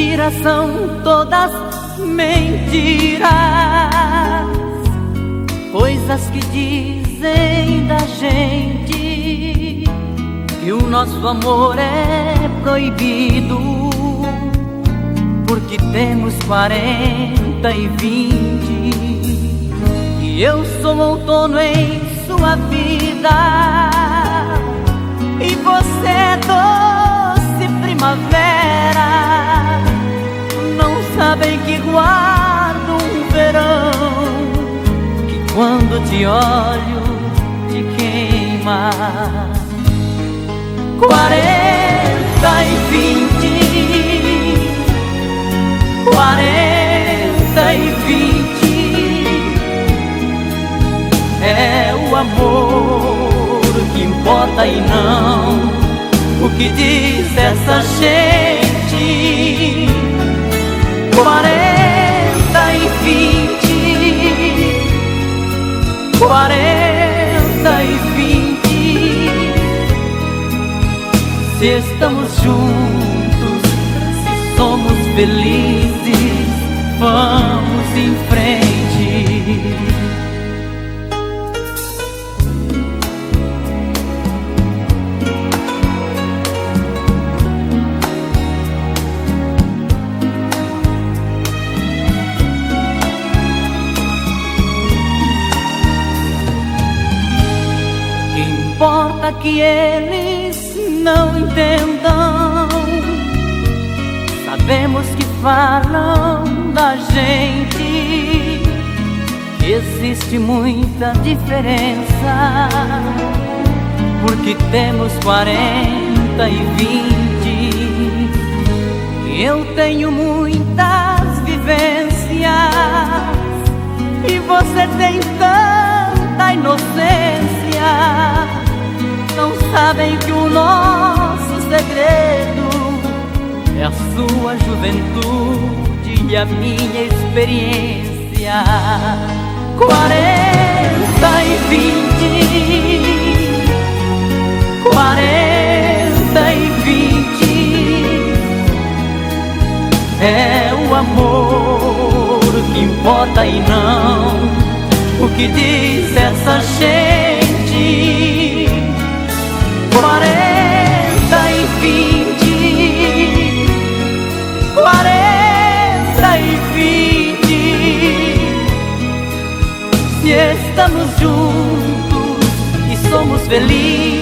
Mentiras são todas mentiras, coisas que dizem da gente que o nosso amor é proibido, porque temos quarenta e vinte, e eu sou outono em sua vida, sabem que guardo um verão que quando te olho te queima. Quarenta e vinte, quarenta e vinte é o amor que importa e não o que diz essa gente quarenta e vinte, quarenta e vinte. Se estamos juntos, se somos felizes, que eles não entendam. Sabemos que falam da gente, existe muita diferença, porque temos quarenta e vinte. Eu tenho muitas sabem que o nosso segredo é a sua juventude e a minha experiência. Quarenta e vinte, quarenta e vinte. É o amor que importa e não o que diz essa gente quarenta e vinte, quarenta e vinte. Se estamos juntos e somos felizes,